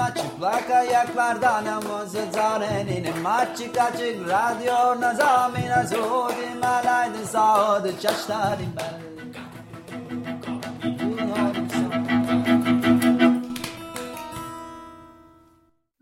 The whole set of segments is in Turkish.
ama çıplak ayaklardan namazı zarenin açık açık radyo nazamina zodim alaydı sağdı çaştarim ben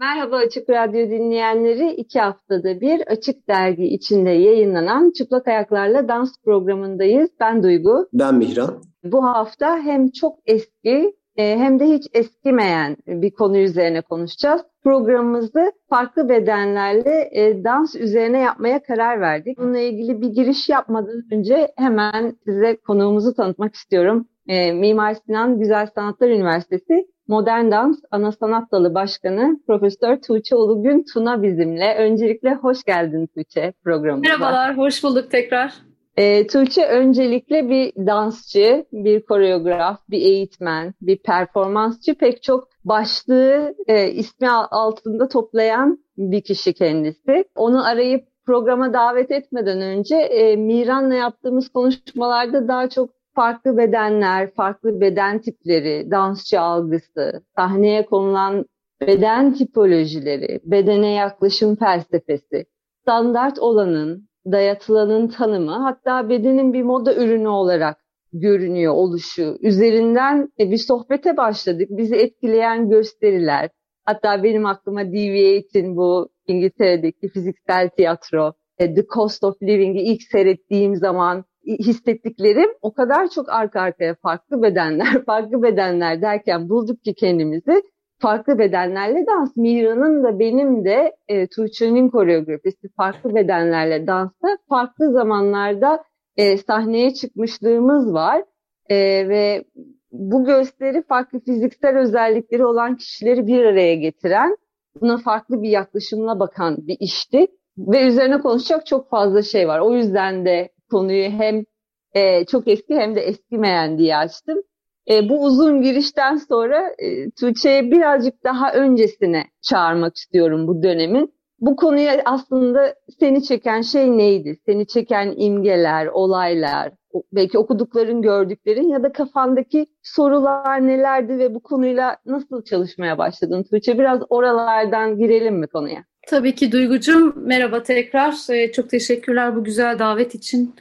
Merhaba Açık Radyo dinleyenleri. iki haftada bir Açık Dergi içinde yayınlanan Çıplak Ayaklarla Dans programındayız. Ben Duygu. Ben Mihran. Bu hafta hem çok eski hem de hiç eskimeyen bir konu üzerine konuşacağız. Programımızı farklı bedenlerle e, dans üzerine yapmaya karar verdik. Bununla ilgili bir giriş yapmadan önce hemen size konuğumuzu tanıtmak istiyorum. E, Mimar Sinan Güzel Sanatlar Üniversitesi Modern Dans Ana Sanat Dalı Başkanı Profesör Tuğçe Ulugün Tuna bizimle. Öncelikle hoş geldin Tuğçe programımıza. Merhabalar, hoş bulduk tekrar. E, Tuğçe öncelikle bir dansçı, bir koreograf, bir eğitmen, bir performansçı. Pek çok başlığı e, ismi altında toplayan bir kişi kendisi. Onu arayıp programa davet etmeden önce e, Miran'la yaptığımız konuşmalarda daha çok farklı bedenler, farklı beden tipleri, dansçı algısı, sahneye konulan beden tipolojileri, bedene yaklaşım felsefesi, standart olanın, dayatılanın tanımı, hatta bedenin bir moda ürünü olarak görünüyor oluşu. Üzerinden e, bir sohbete başladık. Bizi etkileyen gösteriler, hatta benim aklıma Deviate'in bu İngiltere'deki fiziksel tiyatro, e, The Cost of Living'i ilk seyrettiğim zaman hissettiklerim o kadar çok arka arkaya farklı bedenler, farklı bedenler derken bulduk ki kendimizi farklı bedenlerle dans. Mira'nın da benim de e, Tuğçe'nin koreografisi farklı bedenlerle dansta farklı zamanlarda e, sahneye çıkmışlığımız var. E, ve bu gösteri farklı fiziksel özellikleri olan kişileri bir araya getiren, buna farklı bir yaklaşımla bakan bir işti. Ve üzerine konuşacak çok fazla şey var. O yüzden de konuyu hem e, çok eski hem de eskimeyen diye açtım. E, bu uzun girişten sonra e, Tuğçe'ye birazcık daha öncesine çağırmak istiyorum bu dönemin. Bu konuya aslında seni çeken şey neydi? Seni çeken imgeler, olaylar, belki okudukların, gördüklerin ya da kafandaki sorular nelerdi ve bu konuyla nasıl çalışmaya başladın Tuğçe? Biraz oralardan girelim mi konuya? Tabii ki Duygucuğum. Merhaba tekrar. Ee, çok teşekkürler bu güzel davet için.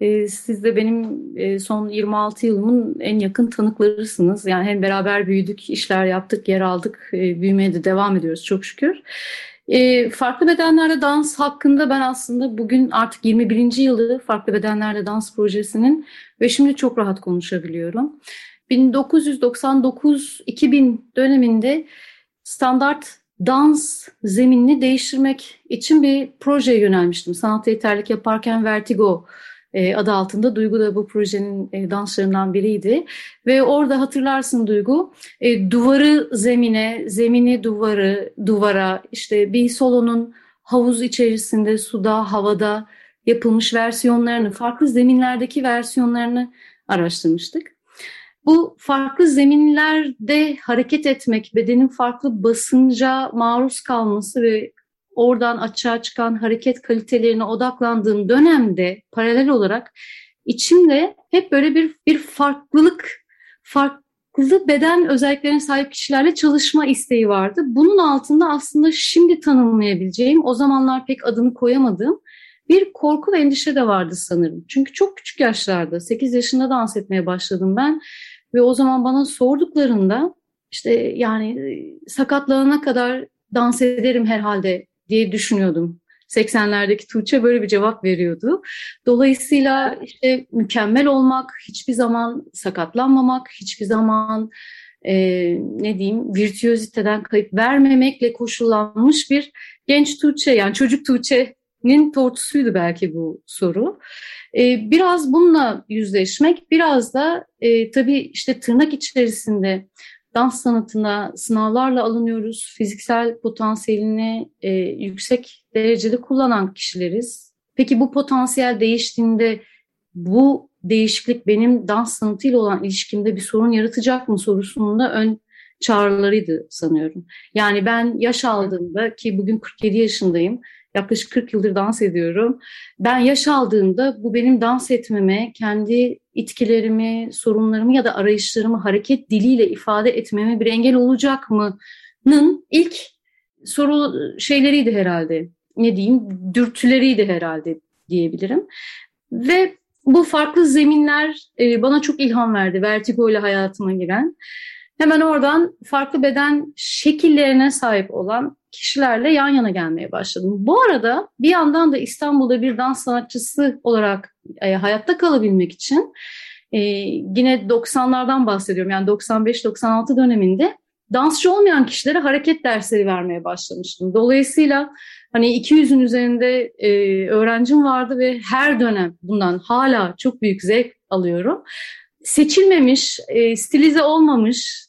Ee, siz de benim e, son 26 yılımın en yakın tanıklarısınız. Yani hem beraber büyüdük, işler yaptık, yer aldık, e, büyümeye de devam ediyoruz çok şükür. E, farklı bedenlerle dans hakkında ben aslında bugün artık 21. yılı farklı bedenlerle dans projesinin ve şimdi çok rahat konuşabiliyorum. 1999-2000 döneminde standart dans zeminini değiştirmek için bir projeye yönelmiştim. Sanat yeterlik yaparken Vertigo adı altında Duygu da bu projenin e, danslarından biriydi. Ve orada hatırlarsın Duygu e, duvarı zemine, zemini duvarı duvara işte bir solonun havuz içerisinde suda havada yapılmış versiyonlarını farklı zeminlerdeki versiyonlarını araştırmıştık. Bu farklı zeminlerde hareket etmek, bedenin farklı basınca maruz kalması ve oradan açığa çıkan hareket kalitelerine odaklandığım dönemde paralel olarak içimde hep böyle bir bir farklılık, farklı beden özelliklerine sahip kişilerle çalışma isteği vardı. Bunun altında aslında şimdi tanımlayabileceğim, o zamanlar pek adını koyamadığım bir korku ve endişe de vardı sanırım. Çünkü çok küçük yaşlarda, 8 yaşında dans etmeye başladım ben ve o zaman bana sorduklarında işte yani sakatlanana kadar dans ederim herhalde diye düşünüyordum. 80'lerdeki Tuğçe böyle bir cevap veriyordu. Dolayısıyla işte mükemmel olmak, hiçbir zaman sakatlanmamak, hiçbir zaman e, ne diyeyim virtüöziteden kayıp vermemekle koşullanmış bir genç Tuğçe yani çocuk Tuğçe'nin tortusuydu belki bu soru. E, biraz bununla yüzleşmek, biraz da e, tabii işte tırnak içerisinde dans sanatına sınavlarla alınıyoruz. Fiziksel potansiyelini e, yüksek derecede kullanan kişileriz. Peki bu potansiyel değiştiğinde bu değişiklik benim dans sanatıyla olan ilişkimde bir sorun yaratacak mı sorusunun da ön çağrılarıydı sanıyorum. Yani ben yaş aldığımda ki bugün 47 yaşındayım Yaklaşık 40 yıldır dans ediyorum. Ben yaş aldığımda bu benim dans etmeme, kendi itkilerimi, sorunlarımı ya da arayışlarımı hareket diliyle ifade etmeme bir engel olacak mı dansçılığının ilk soru şeyleriydi herhalde. Ne diyeyim? Dürtüleriydi herhalde diyebilirim. Ve bu farklı zeminler e, bana çok ilham verdi. Vertigo ile hayatıma giren. Hemen oradan farklı beden şekillerine sahip olan kişilerle yan yana gelmeye başladım. Bu arada bir yandan da İstanbul'da bir dans sanatçısı olarak e, hayatta kalabilmek için e, yine 90'lardan bahsediyorum. Yani 95-96 döneminde dansçı olmayan kişilere hareket dersleri vermeye başlamıştım. Dolayısıyla hani 200'ün üzerinde e, öğrencim vardı ve her dönem bundan hala çok büyük zevk alıyorum. Seçilmemiş, e, stilize olmamış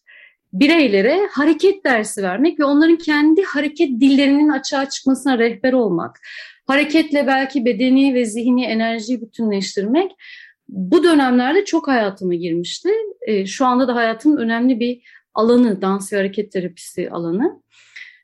bireylere hareket dersi vermek ve onların kendi hareket dillerinin açığa çıkmasına rehber olmak. Hareketle belki bedeni ve zihni enerjiyi bütünleştirmek bu dönemlerde çok hayatıma girmişti. E, şu anda da hayatımın önemli bir alanı, dans ve hareket terapisi alanı.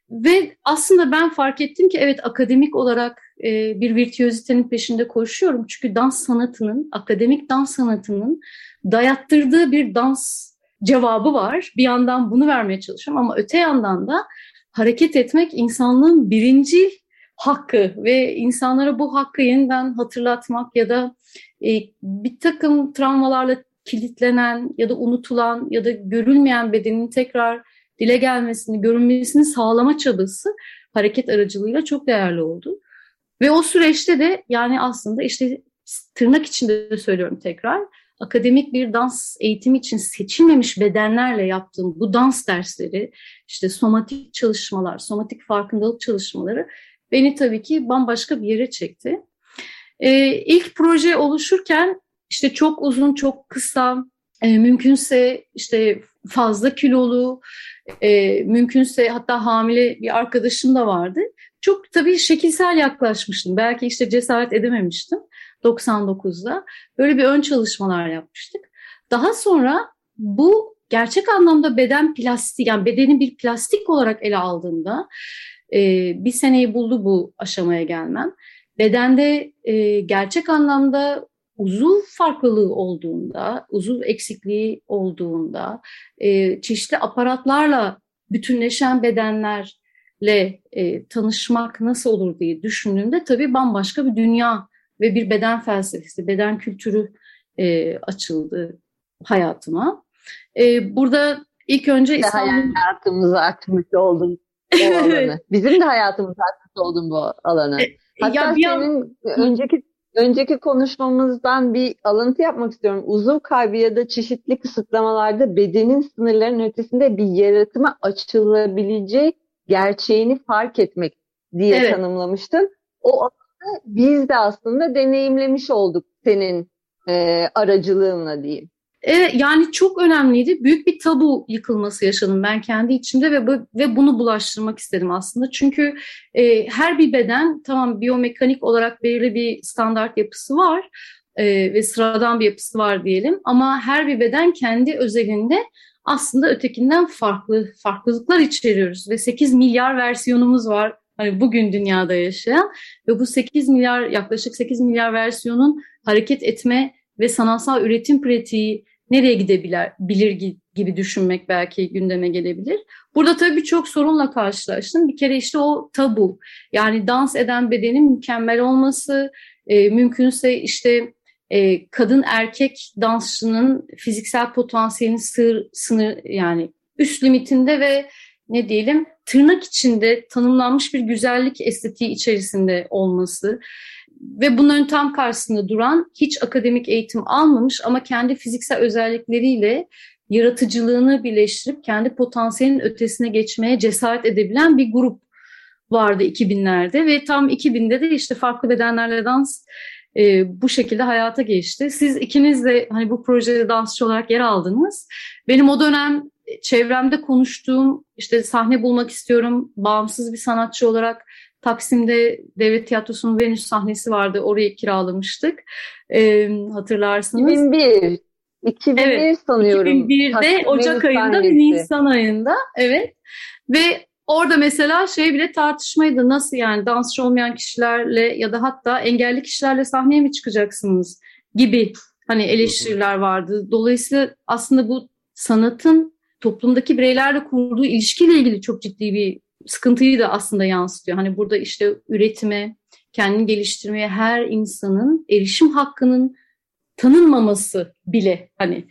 Ve aslında ben fark ettim ki evet akademik olarak e, bir virtüözitenin peşinde koşuyorum. Çünkü dans sanatının, akademik dans sanatının dayattırdığı bir dans cevabı var. Bir yandan bunu vermeye çalışıyorum ama öte yandan da hareket etmek insanlığın birinci hakkı ve insanlara bu hakkı yeniden hatırlatmak ya da e, bir takım travmalarla kilitlenen ya da unutulan ya da görülmeyen bedenin tekrar dile gelmesini, görünmesini sağlama çabası hareket aracılığıyla çok değerli oldu. Ve o süreçte de yani aslında işte tırnak içinde de söylüyorum tekrar akademik bir dans eğitimi için seçilmemiş bedenlerle yaptığım bu dans dersleri, işte somatik çalışmalar, somatik farkındalık çalışmaları beni tabii ki bambaşka bir yere çekti. Ee, ilk proje oluşurken işte çok uzun, çok kısa, e, mümkünse işte fazla kilolu, e, mümkünse hatta hamile bir arkadaşım da vardı. Çok tabii şekilsel yaklaşmıştım. Belki işte cesaret edememiştim 99'da. Böyle bir ön çalışmalar yapmıştık. Daha sonra bu gerçek anlamda beden plastik, yani bedenin bir plastik olarak ele aldığında e, bir seneyi buldu bu aşamaya gelmem. Bedende e, gerçek anlamda uzuv farklılığı olduğunda, uzuv eksikliği olduğunda, e, çeşitli aparatlarla bütünleşen bedenlerle e, tanışmak nasıl olur diye düşündüğümde tabii bambaşka bir dünya ve bir beden felsefesi, beden kültürü e, açıldı hayatıma. E, burada ilk önce İstanbul... Hayatımızı açmış oldun o alanı. Bizim de hayatımızı açmış oldun bu alanı. E, Hatta ya, senin an... önceki önceki konuşmamızdan bir alıntı yapmak istiyorum. Uzuv kaybı ya da çeşitli kısıtlamalarda bedenin sınırlarının ötesinde bir yaratıma açılabileceği gerçeğini fark etmek diye evet. tanımlamıştın. O biz de aslında deneyimlemiş olduk senin e, aracılığınla diyeyim. Evet, yani çok önemliydi. Büyük bir tabu yıkılması yaşadım ben kendi içimde ve ve bunu bulaştırmak istedim aslında. Çünkü e, her bir beden tamam biyomekanik olarak belirli bir standart yapısı var e, ve sıradan bir yapısı var diyelim. Ama her bir beden kendi özelinde aslında ötekinden farklı farklılıklar içeriyoruz ve 8 milyar versiyonumuz var. Hani bugün dünyada yaşayan ve bu 8 milyar yaklaşık 8 milyar versiyonun hareket etme ve sanatsal üretim pratiği nereye gidebilir bilir gibi düşünmek belki gündeme gelebilir. Burada tabii birçok sorunla karşılaştım. Bir kere işte o tabu. Yani dans eden bedenin mükemmel olması, e, mümkünse işte e, kadın erkek dansçının fiziksel potansiyelinin sır, sınır yani üst limitinde ve ne diyelim tırnak içinde tanımlanmış bir güzellik estetiği içerisinde olması ve bunların tam karşısında duran hiç akademik eğitim almamış ama kendi fiziksel özellikleriyle yaratıcılığını birleştirip kendi potansiyelin ötesine geçmeye cesaret edebilen bir grup vardı 2000'lerde ve tam 2000'de de işte farklı bedenlerle dans e, bu şekilde hayata geçti. Siz ikiniz de hani bu projede dansçı olarak yer aldınız. Benim o dönem çevremde konuştuğum işte sahne bulmak istiyorum bağımsız bir sanatçı olarak Taksim'de Devlet Tiyatrosu'nun Venüs sahnesi vardı. Orayı kiralamıştık. Ee, hatırlarsınız. 2001. 2001 evet, sanıyorum. 2001'de Taksim Ocak Venüs ayında ve Nisan ayında. Evet. Ve orada mesela şey bile tartışmaydı. Nasıl yani dansçı olmayan kişilerle ya da hatta engelli kişilerle sahneye mi çıkacaksınız gibi hani eleştiriler vardı. Dolayısıyla aslında bu sanatın toplumdaki bireylerle kurduğu ilişkiyle ilgili çok ciddi bir sıkıntıyı da aslında yansıtıyor. Hani burada işte üretime, kendini geliştirmeye her insanın erişim hakkının tanınmaması bile hani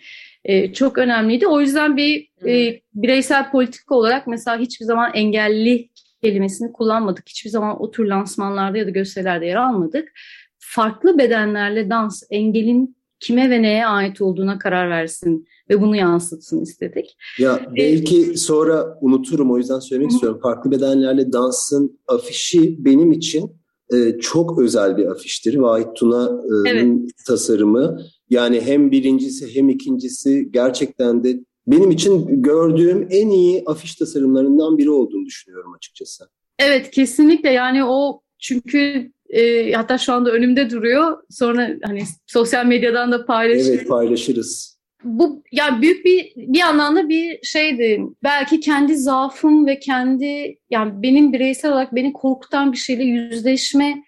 e, çok önemliydi. O yüzden bir e, bireysel politik olarak mesela hiçbir zaman engelli kelimesini kullanmadık. Hiçbir zaman o tür lansmanlarda ya da gösterilerde yer almadık. Farklı bedenlerle dans engelin kime ve neye ait olduğuna karar versin ve bunu yansıtsın istedik. Ya belki sonra unuturum o yüzden söylemek istiyorum. Farklı bedenlerle dansın afişi benim için e, çok özel bir afiştir. Vahit Tuna'nın evet. tasarımı. Yani hem birincisi hem ikincisi gerçekten de benim için gördüğüm en iyi afiş tasarımlarından biri olduğunu düşünüyorum açıkçası. Evet kesinlikle yani o çünkü e, hatta şu anda önümde duruyor. Sonra hani sosyal medyadan da paylaşırız. Evet paylaşırız. Bu yani büyük bir bir anlamda bir şeydi. Belki kendi zaafım ve kendi yani benim bireysel olarak beni korkutan bir şeyle yüzleşme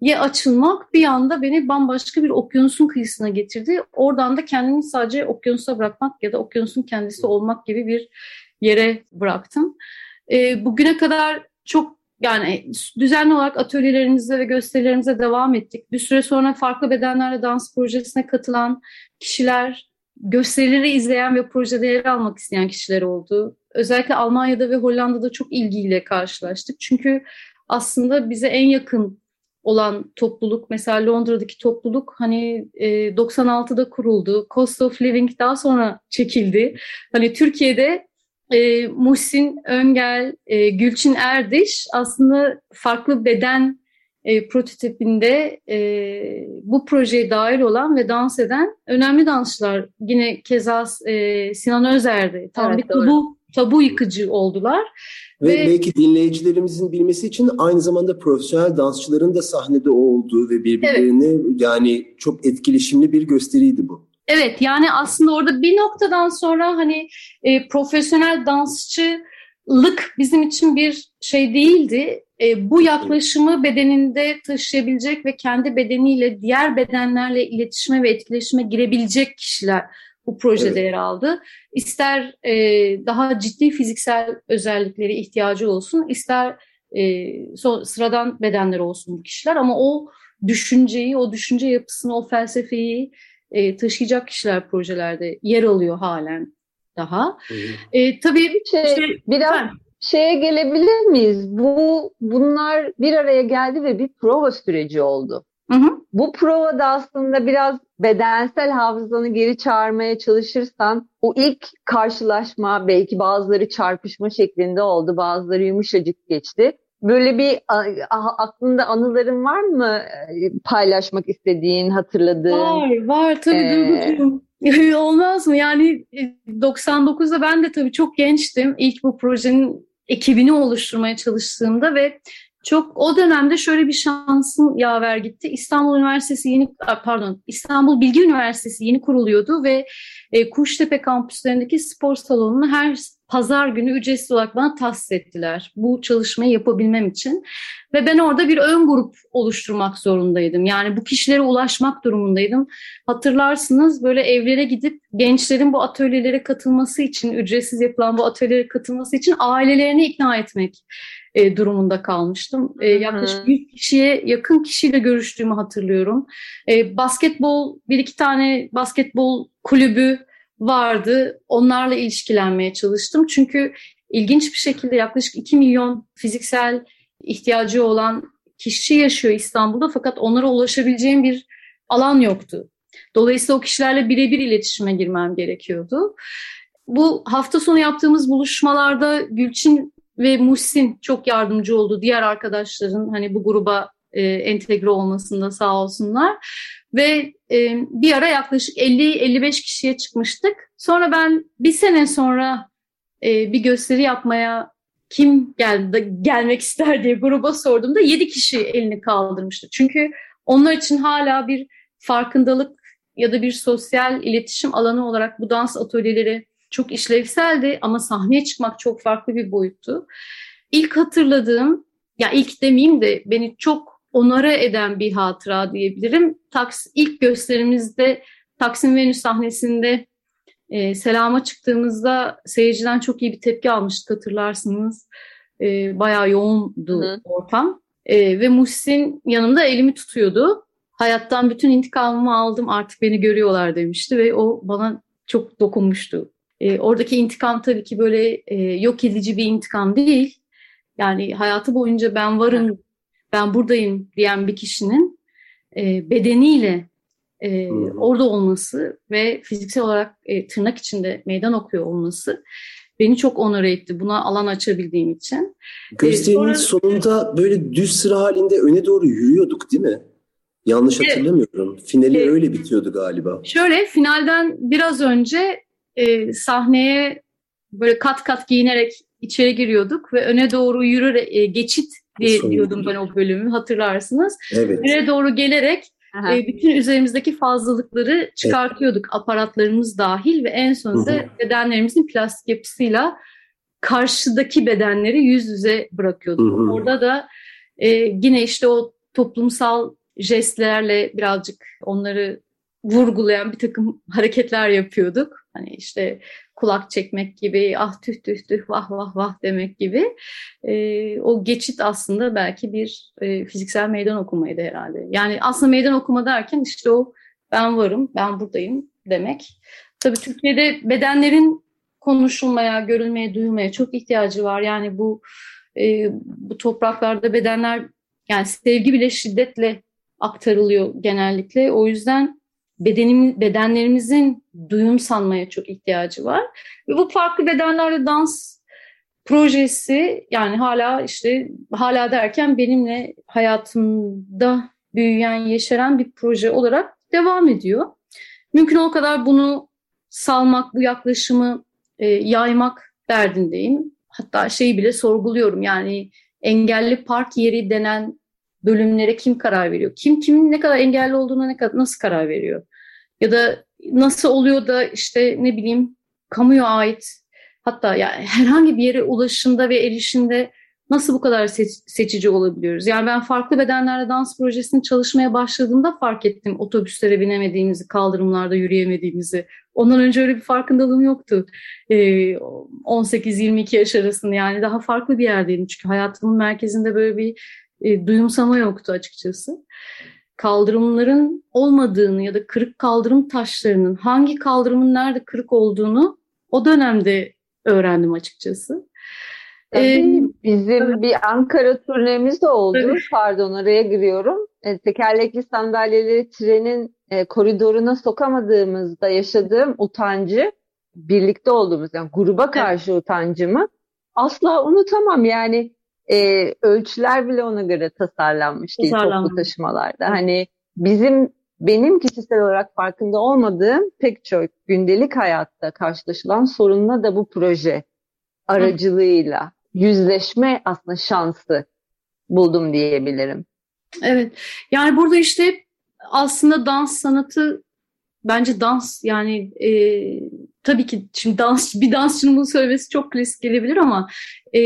ye açılmak bir anda beni bambaşka bir okyanusun kıyısına getirdi. Oradan da kendimi sadece okyanusa bırakmak ya da okyanusun kendisi olmak gibi bir yere bıraktım. E, bugüne kadar çok yani düzenli olarak atölyelerimize ve gösterilerimize devam ettik. Bir süre sonra farklı bedenlerle dans projesine katılan kişiler, gösterileri izleyen ve projede yer almak isteyen kişiler oldu. Özellikle Almanya'da ve Hollanda'da çok ilgiyle karşılaştık. Çünkü aslında bize en yakın olan topluluk mesela Londra'daki topluluk hani e, 96'da kuruldu. Cost of Living daha sonra çekildi. Hani Türkiye'de e, Muhsin Öngel, e, Gülçin Erdiş aslında farklı beden e, prototipinde e, bu projeye dahil olan ve dans eden önemli dansçılar. Yine keza e, Sinan Özer'di. Tam evet, bir tabu, tabu yıkıcı oldular. Ve, ve belki dinleyicilerimizin bilmesi için aynı zamanda profesyonel dansçıların da sahnede olduğu ve birbirlerine evet. yani çok etkileşimli bir gösteriydi bu. Evet yani aslında orada bir noktadan sonra hani e, profesyonel dansçılık bizim için bir şey değildi. E, bu yaklaşımı bedeninde taşıyabilecek ve kendi bedeniyle diğer bedenlerle iletişime ve etkileşime girebilecek kişiler bu projede evet. yer aldı. İster e, daha ciddi fiziksel özellikleri ihtiyacı olsun, ister e, so, sıradan bedenler olsun bu kişiler ama o düşünceyi, o düşünce yapısını, o felsefeyi e, taşıyacak kişiler projelerde yer alıyor halen daha. E, tabii şey, işte, biraz efendim, şeye gelebilir miyiz? Bu bunlar bir araya geldi ve bir prova süreci oldu. Hı hı. Bu provada aslında biraz bedensel hafızanı geri çağırmaya çalışırsan o ilk karşılaşma belki bazıları çarpışma şeklinde oldu, bazıları yumuşacık geçti. Böyle bir aklında anıların var mı e, paylaşmak istediğin, hatırladığın? Var, var tabii ee... Olmaz mı? Yani 99'da e, ben de tabii çok gençtim. İlk bu projenin ekibini oluşturmaya çalıştığımda ve çok o dönemde şöyle bir şansım yaver gitti. İstanbul Üniversitesi yeni pardon İstanbul Bilgi Üniversitesi yeni kuruluyordu ve e, Kuştepe kampüslerindeki spor salonunu her pazar günü ücretsiz olarak bana tahsis ettiler. Bu çalışmayı yapabilmem için. Ve ben orada bir ön grup oluşturmak zorundaydım. Yani bu kişilere ulaşmak durumundaydım. Hatırlarsınız böyle evlere gidip gençlerin bu atölyelere katılması için, ücretsiz yapılan bu atölyelere katılması için ailelerini ikna etmek e, durumunda kalmıştım. E, yaklaşık 100 kişiye yakın kişiyle görüştüğümü hatırlıyorum. E, basketbol, bir iki tane basketbol kulübü vardı. Onlarla ilişkilenmeye çalıştım. Çünkü ilginç bir şekilde yaklaşık 2 milyon fiziksel ihtiyacı olan kişi yaşıyor İstanbul'da fakat onlara ulaşabileceğim bir alan yoktu. Dolayısıyla o kişilerle birebir iletişime girmem gerekiyordu. Bu hafta sonu yaptığımız buluşmalarda Gülçin ve Muhsin çok yardımcı oldu. Diğer arkadaşların hani bu gruba e, entegre olmasında sağ olsunlar. Ve e, bir ara yaklaşık 50-55 kişiye çıkmıştık. Sonra ben bir sene sonra e, bir gösteri yapmaya kim geldi, gelmek ister diye gruba sorduğumda 7 kişi elini kaldırmıştı. Çünkü onlar için hala bir farkındalık ya da bir sosyal iletişim alanı olarak bu dans atölyeleri çok işlevseldi ama sahneye çıkmak çok farklı bir boyuttu. İlk hatırladığım, ya ilk demeyeyim de beni çok onara eden bir hatıra diyebilirim. Taks, ilk gösterimizde Taksim Venüs sahnesinde E, selama çıktığımızda seyirciden çok iyi bir tepki almıştık hatırlarsınız. E, bayağı yoğundu Hı. ortam. E, ve Muhsin yanımda elimi tutuyordu. Hayattan bütün intikamımı aldım artık beni görüyorlar demişti ve o bana çok dokunmuştu. E, oradaki intikam tabii ki böyle e, yok edici bir intikam değil. Yani hayatı boyunca ben varım, ben buradayım diyen bir kişinin e, bedeniyle e, orada olması ve fiziksel olarak e, tırnak içinde meydan okuyor olması beni çok onur etti. Buna alan açabildiğim için. Gösterinin ee, sonra... sonunda böyle düz sıra halinde öne doğru yürüyorduk değil mi? Yanlış hatırlamıyorum. Finali e, öyle bitiyordu galiba. Şöyle finalden biraz önce e, sahneye böyle kat kat giyinerek içeri giriyorduk ve öne doğru yürüyerek e, geçit diye diyordum ben o bölümü hatırlarsınız. Evet. Öne doğru gelerek e, bütün üzerimizdeki fazlalıkları çıkartıyorduk evet. aparatlarımız dahil ve en sonunda Hı-hı. bedenlerimizin plastik yapısıyla karşıdaki bedenleri yüz yüze bırakıyorduk. Hı-hı. Orada da e, yine işte o toplumsal jestlerle birazcık onları vurgulayan bir takım hareketler yapıyorduk. Hani işte kulak çekmek gibi, ah tüh tüh tüh, vah vah vah demek gibi. E, o geçit aslında belki bir e, fiziksel meydan okumaydı herhalde. Yani aslında meydan okuma derken işte o ben varım, ben buradayım demek. Tabii Türkiye'de bedenlerin konuşulmaya, görülmeye, duyulmaya çok ihtiyacı var. Yani bu e, bu topraklarda bedenler yani sevgi bile şiddetle aktarılıyor genellikle. O yüzden bedenim, bedenlerimizin duyum sanmaya çok ihtiyacı var. Ve bu farklı bedenlerle dans projesi yani hala işte hala derken benimle hayatımda büyüyen, yeşeren bir proje olarak devam ediyor. Mümkün o kadar bunu salmak, bu yaklaşımı e, yaymak derdindeyim. Hatta şeyi bile sorguluyorum yani engelli park yeri denen bölümlere kim karar veriyor? Kim kimin ne kadar engelli olduğuna ne kadar nasıl karar veriyor? Ya da nasıl oluyor da işte ne bileyim kamuya ait hatta yani herhangi bir yere ulaşımda ve erişimde nasıl bu kadar seç- seçici olabiliyoruz? Yani ben farklı bedenlerle dans projesini çalışmaya başladığımda fark ettim otobüslere binemediğimizi, kaldırımlarda yürüyemediğimizi. Ondan önce öyle bir farkındalığım yoktu. Ee, 18-22 yaş arasında yani daha farklı bir yerdeydim. Çünkü hayatımın merkezinde böyle bir e, duyumsama yoktu açıkçası. Kaldırımların olmadığını ya da kırık kaldırım taşlarının hangi kaldırımın nerede kırık olduğunu o dönemde öğrendim açıkçası. Ee, bizim bir Ankara turnemiz de oldu. Evet. Pardon araya giriyorum. E, tekerlekli sandalyeleri trenin e, koridoruna sokamadığımızda yaşadığım utancı birlikte olduğumuz yani gruba karşı evet. utancımı asla unutamam. Yani e, ölçüler bile ona göre tasarlanmış değil toplu taşımalarda. Hani bizim benim kişisel olarak farkında olmadığım pek çok gündelik hayatta karşılaşılan sorunla da bu proje aracılığıyla Hı. yüzleşme aslında şansı buldum diyebilirim. Evet. Yani burada işte aslında dans sanatı bence dans yani e, tabii ki şimdi dans bir dansçının bunu söylemesi çok klasik gelebilir ama e,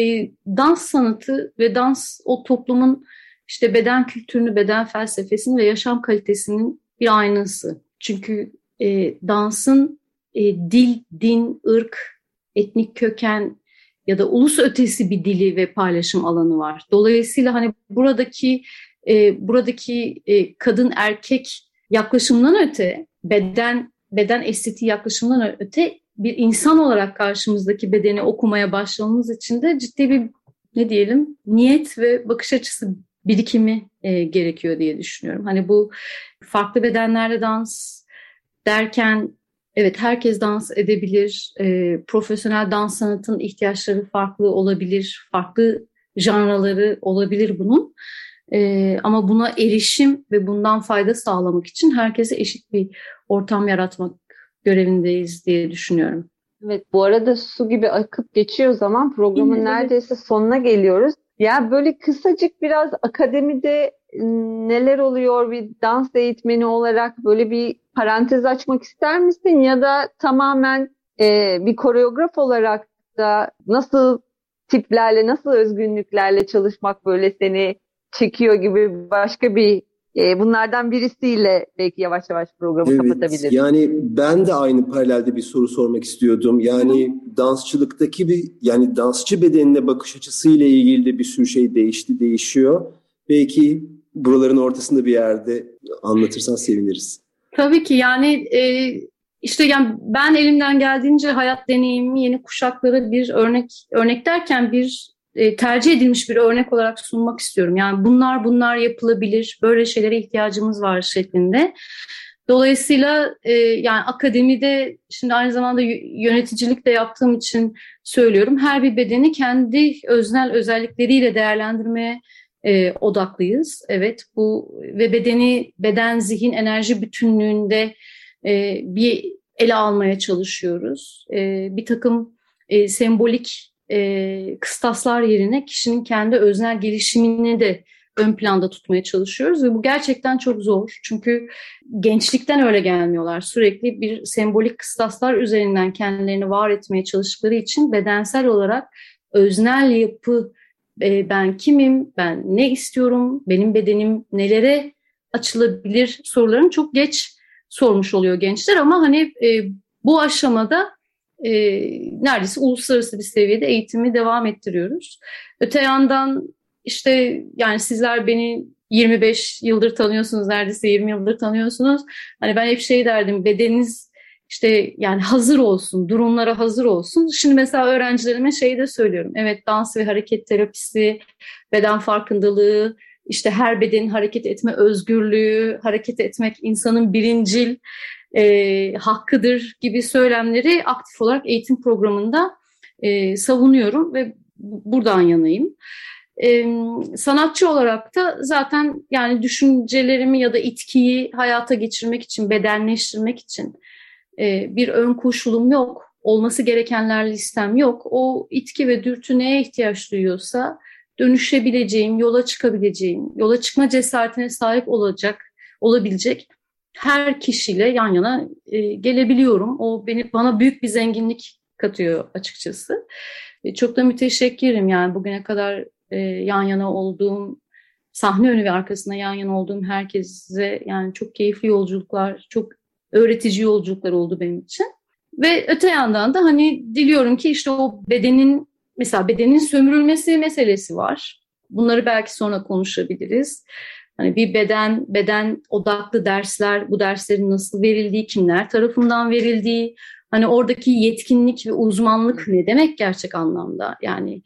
dans sanatı ve dans o toplumun işte beden kültürünü, beden felsefesini ve yaşam kalitesinin bir aynası. Çünkü e, dansın e, dil, din, ırk, etnik köken ya da ulus ötesi bir dili ve paylaşım alanı var. Dolayısıyla hani buradaki e, buradaki e, kadın erkek yaklaşımdan öte beden beden estetiği yaklaşımından öte bir insan olarak karşımızdaki bedeni okumaya başlamamız için de ciddi bir ne diyelim niyet ve bakış açısı birikimi e, gerekiyor diye düşünüyorum. Hani bu farklı bedenlerle dans derken evet herkes dans edebilir. E, profesyonel dans sanatının ihtiyaçları farklı olabilir. Farklı janraları olabilir bunun. E, ama buna erişim ve bundan fayda sağlamak için herkese eşit bir ortam yaratmak görevindeyiz diye düşünüyorum. Evet bu arada su gibi akıp geçiyor zaman programın evet. neredeyse sonuna geliyoruz. Ya böyle kısacık biraz akademide neler oluyor bir dans eğitmeni olarak böyle bir parantez açmak ister misin? Ya da tamamen e, bir koreograf olarak da nasıl tiplerle, nasıl özgünlüklerle çalışmak böyle seni çekiyor gibi başka bir E, bunlardan birisiyle belki yavaş yavaş programı evet, kapatabiliriz. Yani ben de aynı paralelde bir soru sormak istiyordum. Yani Hı. dansçılıktaki bir yani dansçı bedenine bakış açısıyla ilgili de bir sürü şey değişti, değişiyor. Belki buraların ortasında bir yerde anlatırsan seviniriz. Tabii ki yani e, işte yani ben elimden geldiğince hayat deneyimi yeni kuşaklara bir örnek örnek derken bir e, tercih edilmiş bir örnek olarak sunmak istiyorum. Yani bunlar bunlar yapılabilir, böyle şeylere ihtiyacımız var şeklinde. Dolayısıyla e, yani akademide şimdi aynı zamanda yöneticilik de yaptığım için söylüyorum. Her bir bedeni kendi öznel özellikleriyle değerlendirmeye e, odaklıyız. Evet bu ve bedeni beden zihin enerji bütünlüğünde e, bir ele almaya çalışıyoruz. E, bir takım e, sembolik e, kıstaslar yerine kişinin kendi öznel gelişimini de ön planda tutmaya çalışıyoruz ve bu gerçekten çok zor. Çünkü gençlikten öyle gelmiyorlar. Sürekli bir sembolik kıstaslar üzerinden kendilerini var etmeye çalıştıkları için bedensel olarak öznel yapı e, ben kimim, ben ne istiyorum, benim bedenim nelere açılabilir sorularını çok geç sormuş oluyor gençler ama hani e, bu aşamada e, neredeyse uluslararası bir seviyede eğitimi devam ettiriyoruz. Öte yandan işte yani sizler beni 25 yıldır tanıyorsunuz, neredeyse 20 yıldır tanıyorsunuz. Hani ben hep şey derdim, bedeniniz işte yani hazır olsun, durumlara hazır olsun. Şimdi mesela öğrencilerime şey de söylüyorum. Evet dans ve hareket terapisi, beden farkındalığı, işte her bedenin hareket etme özgürlüğü, hareket etmek insanın birincil e, hakkıdır gibi söylemleri aktif olarak eğitim programında e, savunuyorum ve buradan yanayım. E, sanatçı olarak da zaten yani düşüncelerimi ya da itkiyi hayata geçirmek için, bedenleştirmek için e, bir ön koşulum yok. Olması gerekenler listem yok. O itki ve dürtü neye ihtiyaç duyuyorsa dönüşebileceğim, yola çıkabileceğim, yola çıkma cesaretine sahip olacak, olabilecek her kişiyle yan yana e, gelebiliyorum. O beni bana büyük bir zenginlik katıyor açıkçası. E, çok da müteşekkirim yani bugüne kadar e, yan yana olduğum sahne önü ve arkasında yan yana olduğum herkese yani çok keyifli yolculuklar, çok öğretici yolculuklar oldu benim için. Ve öte yandan da hani diliyorum ki işte o bedenin mesela bedenin sömürülmesi meselesi var. Bunları belki sonra konuşabiliriz. Hani bir beden beden odaklı dersler, bu derslerin nasıl verildiği, kimler tarafından verildiği, hani oradaki yetkinlik ve uzmanlık ne demek gerçek anlamda? Yani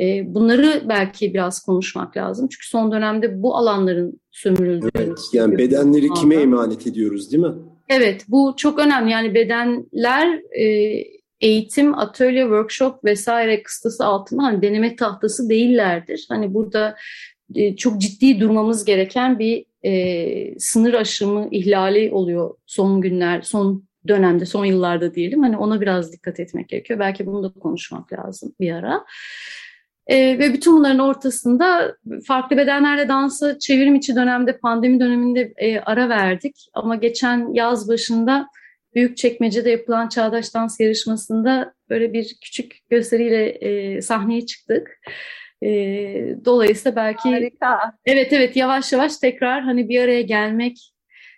e, bunları belki biraz konuşmak lazım. Çünkü son dönemde bu alanların sömürüldüğü. Evet, yani bedenleri kime emanet ediyoruz değil mi? Evet, bu çok önemli. Yani bedenler e, eğitim, atölye, workshop vesaire kıstası altında hani deneme tahtası değillerdir. Hani burada e, çok ciddi durmamız gereken bir e, sınır aşımı ihlali oluyor son günler, son dönemde, son yıllarda diyelim. Hani ona biraz dikkat etmek gerekiyor. Belki bunu da konuşmak lazım bir ara. E, ve bütün bunların ortasında farklı bedenlerle dansa çevrim içi dönemde, pandemi döneminde e, ara verdik. Ama geçen yaz başında büyük çekmecede yapılan Çağdaş Dans Yarışması'nda böyle bir küçük gösteriyle e, sahneye çıktık. E, dolayısıyla belki Harika. evet evet yavaş yavaş tekrar hani bir araya gelmek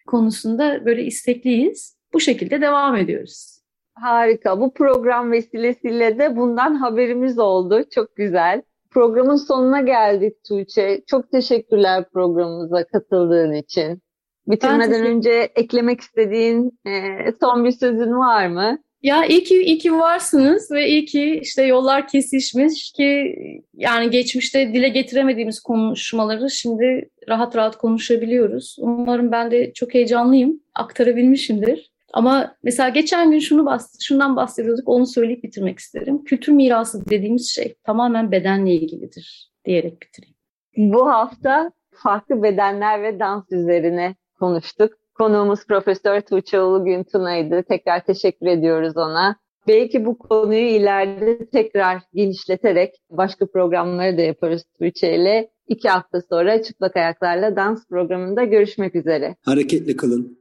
konusunda böyle istekliyiz. Bu şekilde devam ediyoruz. Harika. Bu program vesilesiyle de bundan haberimiz oldu. Çok güzel. Programın sonuna geldik Tuğçe. Çok teşekkürler programımıza katıldığın için. Bitirmeden önce eklemek istediğin e, son bir sözün var mı? Ya iyi ki, iyi ki varsınız ve iyi ki işte yollar kesişmiş ki yani geçmişte dile getiremediğimiz konuşmaları şimdi rahat rahat konuşabiliyoruz. Umarım ben de çok heyecanlıyım, aktarabilmişimdir. Ama mesela geçen gün şunu bahs şundan bahsediyorduk, onu söyleyip bitirmek isterim. Kültür mirası dediğimiz şey tamamen bedenle ilgilidir diyerek bitireyim. Bu hafta farklı bedenler ve dans üzerine konuştuk. Konuğumuz Profesör Tuğçe Ulu Güntuna'ydı. Tekrar teşekkür ediyoruz ona. Belki bu konuyu ileride tekrar genişleterek başka programları da yaparız Tuğçe ile. İki hafta sonra Çıplak Ayaklarla Dans programında görüşmek üzere. Hareketli kalın.